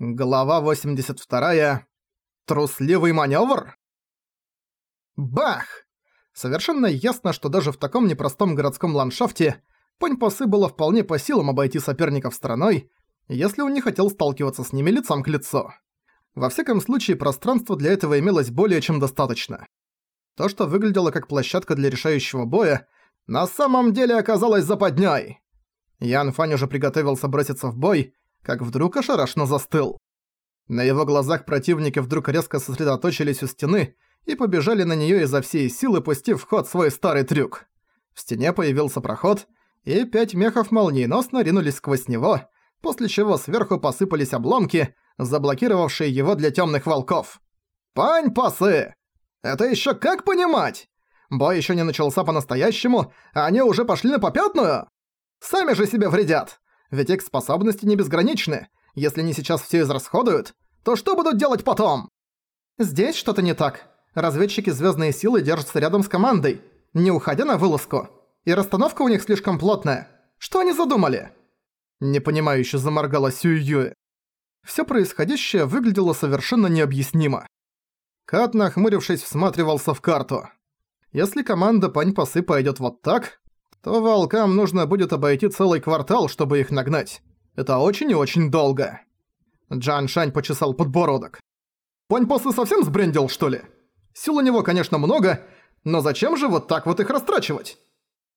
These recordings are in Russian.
Глава 82. Трусливый маневр? Бах! Совершенно ясно, что даже в таком непростом городском ландшафте Пань-Пасы было вполне по силам обойти соперников стороной, если он не хотел сталкиваться с ними лицом к лицу. Во всяком случае, пространства для этого имелось более чем достаточно. То, что выглядело как площадка для решающего боя, на самом деле оказалось западней. Ян Фань уже приготовился броситься в бой, как вдруг ошарашенно застыл. На его глазах противники вдруг резко сосредоточились у стены и побежали на неё изо всей силы, пустив в ход свой старый трюк. В стене появился проход, и пять мехов молниеносно ринулись сквозь него, после чего сверху посыпались обломки, заблокировавшие его для тёмных волков. «Пань, пасы! Это ещё как понимать? Бой ещё не начался по-настоящему, а они уже пошли на попятную? Сами же себе вредят! Ведь их способности не безграничны. Если не сейчас все израсходуют, то что будут делать потом? Здесь что-то не так. Разведчики Звездные силы держатся рядом с командой, не уходя на вылазку. И расстановка у них слишком плотная. Что они задумали? Непонимающе заморгала Сюй Всё происходящее выглядело совершенно необъяснимо. Кат, нахмурившись, всматривался в карту. Если команда Пань-Пасы пойдёт вот так, то волкам нужно будет обойти целый квартал, чтобы их нагнать. Это очень и очень долго. Джан Шань почесал подбородок. Пань-Пасы совсем сбрендил, что ли? Сил у него, конечно, много, но зачем же вот так вот их растрачивать?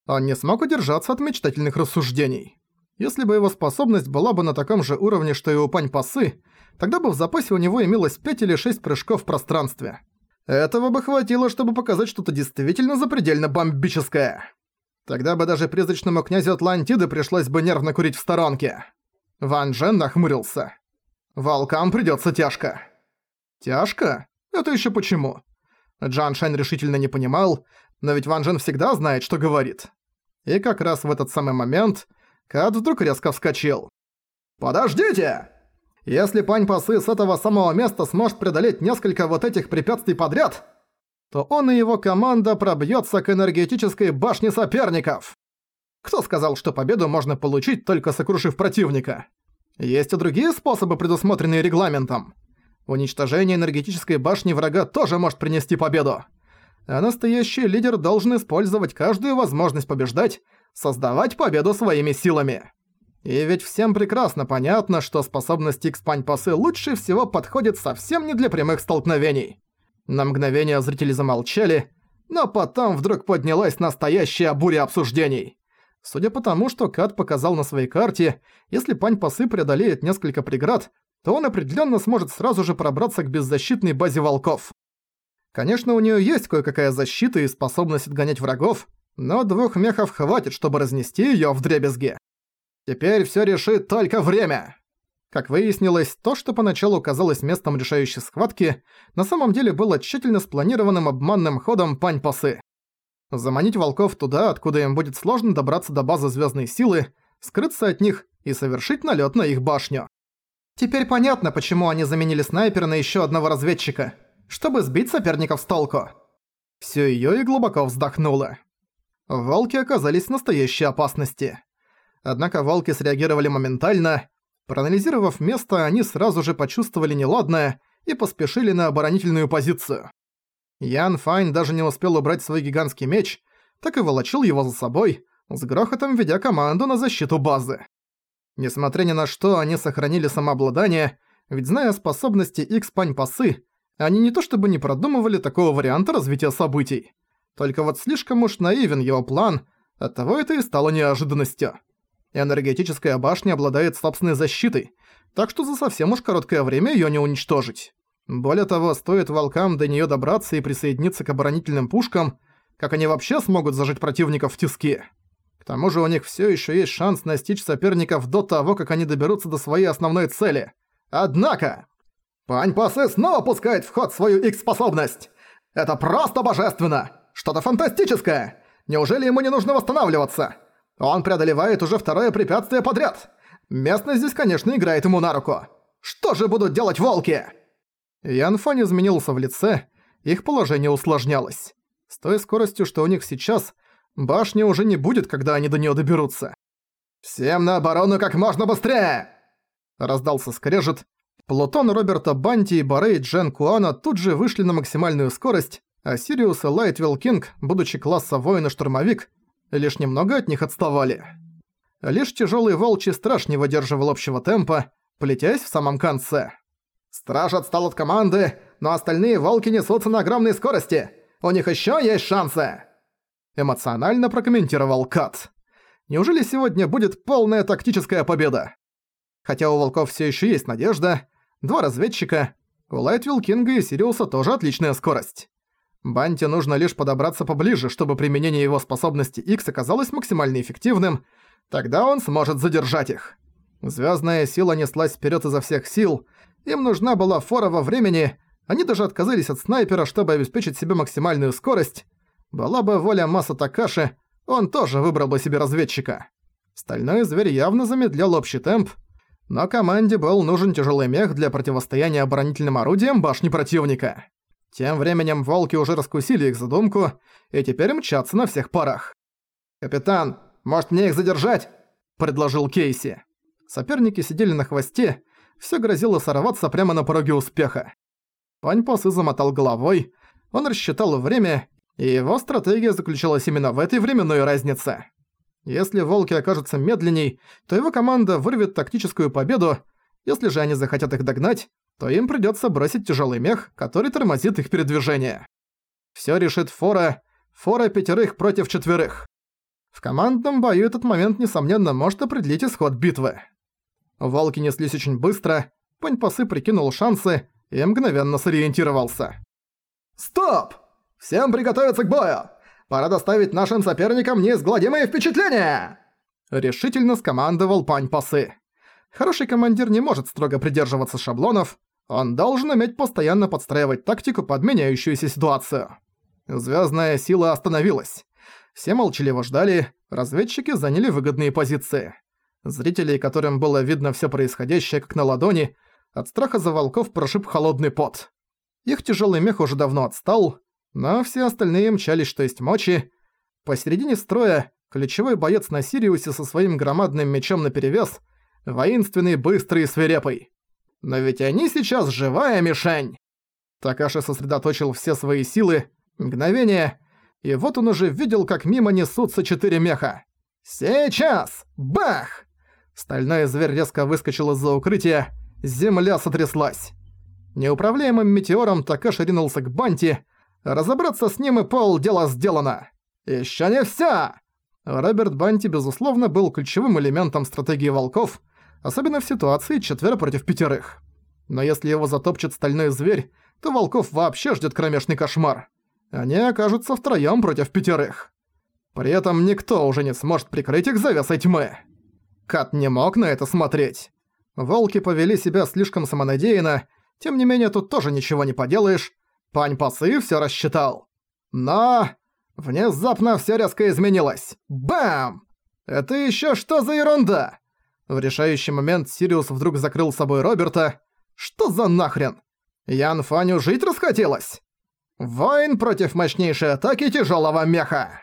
Он не смог удержаться от мечтательных рассуждений. Если бы его способность была бы на таком же уровне, что и у Пань-Пасы, тогда бы в запасе у него имелось 5 или 6 прыжков в пространстве. Этого бы хватило, чтобы показать что-то действительно запредельно бомбическое. Тогда бы даже призрачному князю Атлантиды пришлось бы нервно курить в сторонке. Ван Джен нахмурился. «Волкам придётся тяжко». «Тяжко? Это ещё почему?» Джан Шань решительно не понимал, но ведь Ван Джен всегда знает, что говорит. И как раз в этот самый момент Кат вдруг резко вскочил. «Подождите! Если Пань Пасы с этого самого места сможет преодолеть несколько вот этих препятствий подряд, то он и его команда пробьется к энергетической башне соперников. Кто сказал, что победу можно получить, только сокрушив противника? Есть и другие способы, предусмотренные регламентом. Уничтожение энергетической башни врага тоже может принести победу. А настоящий лидер должен использовать каждую возможность побеждать, создавать победу своими силами. И ведь всем прекрасно понятно, что способность X-Пань-Пасы лучше всего подходит совсем не для прямых столкновений. На мгновение зрители замолчали, но потом вдруг поднялась настоящая буря обсуждений. Судя по тому, что Кат показал на своей карте, если Пань Пасы преодолеет несколько преград, то он определенно сможет сразу же пробраться к беззащитной базе волков. Конечно, у нее есть кое-какая защита и способность отгонять врагов, но двух мехов хватит, чтобы разнести ее в дребезги. Теперь все решит только время. Как выяснилось, то, что поначалу казалось местом решающей схватки, на самом деле было тщательно спланированным обманным ходом пань-пасы. Заманить волков туда, откуда им будет сложно добраться до базы звездной силы, скрыться от них и совершить налет на их башню. Теперь понятно, почему они заменили снайпера на еще одного разведчика, чтобы сбить соперников с толку. Все ее и глубоко вздохнула. Волки оказались в настоящей опасности. Однако волки среагировали моментально, Проанализировав место, они сразу же почувствовали неладное и поспешили на оборонительную позицию. Ян Файн даже не успел убрать свой гигантский меч, так и волочил его за собой, с грохотом ведя команду на защиту базы. Несмотря ни на что, они сохранили самообладание, ведь зная способности X-Пань-Пасы, они не то чтобы не продумывали такого варианта развития событий. Только вот слишком уж наивен его план, оттого это и стало неожиданностью. Энергетическая башня обладает собственной защитой, так что за совсем уж короткое время её не уничтожить. Более того, стоит волкам до неё добраться и присоединиться к оборонительным пушкам, как они вообще смогут зажать противников в тиски. К тому же у них всё ещё есть шанс настичь соперников до того, как они доберутся до своей основной цели. Однако... Пань Пасе снова пускает в ход свою X-способность! Это просто божественно! Что-то фантастическое! Неужели ему не нужно восстанавливаться? Он преодолевает уже второе препятствие подряд. Местность здесь, конечно, играет ему на руку. Что же будут делать волки? Ян Фань изменился в лице, их положение усложнялось. С той скоростью, что у них сейчас, башни уже не будет, когда они до неё доберутся. «Всем на оборону как можно быстрее!» Раздался скрежет, Плутон Роберта Банти и Борей Джен Куана тут же вышли на максимальную скорость, а Сириус и Лайтвилл Кинг, будучи класса воин-штурмовик, лишь немного от них отставали. Лишь тяжелый волчий страж не выдерживал общего темпа, плетясь в самом конце. «Страж отстал от команды, но остальные волки несутся на огромной скорости. У них еще есть шансы!» Эмоционально прокомментировал Кат. «Неужели сегодня будет полная тактическая победа?» Хотя у волков все еще есть надежда, два разведчика, у Лайтвилл Кинга и Сириуса тоже отличная скорость. Банте нужно лишь подобраться поближе, чтобы применение его способности X оказалось максимально эффективным, тогда он сможет задержать их. Звездная сила неслась вперед изо всех сил, им нужна была фора во времени, они даже отказались от снайпера, чтобы обеспечить себе максимальную скорость. Была бы воля Маса Такаши, он тоже выбрал бы себе разведчика. Стальной зверь явно замедлял общий темп, но команде был нужен тяжелый мех для противостояния оборонительным орудиям башни противника. Тем временем волки уже раскусили их задумку и теперь мчатся на всех парах. «Капитан, может мне их задержать?» – предложил Кейси. Соперники сидели на хвосте, все грозило сорваться прямо на пороге успеха. Пань Посы замотал головой, он рассчитал время, и его стратегия заключалась именно в этой временной разнице. Если волки окажутся медленней, то его команда вырвет тактическую победу, если же они захотят их догнать, то им придётся бросить тяжёлый мех, который тормозит их передвижение. Всё решит фора, фора пятерых против четверых. В командном бою этот момент, несомненно, может определить исход битвы. Волки неслись очень быстро, Пань-Пасы прикинул шансы и мгновенно сориентировался. «Стоп! Всем приготовиться к бою! Пора доставить нашим соперникам неизгладимые впечатления!» Решительно скомандовал Пань-Пасы. Хороший командир не может строго придерживаться шаблонов, он должен уметь постоянно подстраивать тактику под меняющуюся ситуацию. Звездная сила остановилась. Все молчаливо ждали, разведчики заняли выгодные позиции. Зрителей, которым было видно все происходящее как на ладони, от страха за волков прошиб холодный пот. Их тяжелый мех уже давно отстал, но все остальные мчались что есть мочи. Посередине строя ключевой боец на Сириусе со своим громадным мечом наперевес, воинственный, быстрый и свирепый. Но ведь они сейчас живая мишень! Такаши сосредоточил все свои силы, мгновение, и вот он уже видел, как мимо несутся четыре меха. «Сейчас! Бах!» Стальной зверь резко выскочил из-за укрытия, земля сотряслась. Неуправляемым метеором Такаши ринулся к Банти, Разобраться с ним и пол дела сделано. Ещё не всё! Роберт Банти, безусловно, был ключевым элементом стратегии волков, особенно в ситуации четверо против пятерых. Но если его затопчет стальной зверь, то волков вообще ждет кромешный кошмар. Они окажутся втроём против пятерых. При этом никто уже не сможет прикрыть их завесой тьмы. Кат не мог на это смотреть. Волки повели себя слишком самонадеянно, тем не менее тут тоже ничего не поделаешь, Пань Пасы всё рассчитал. Но... Внезапно всё резко изменилось. Бам! Это ещё что за ерунда? В решающий момент Сириус вдруг закрыл собой Роберта. Что за нахрен? Ян Фаню жить расхотелось? Воин против мощнейшей атаки тяжёлого меха.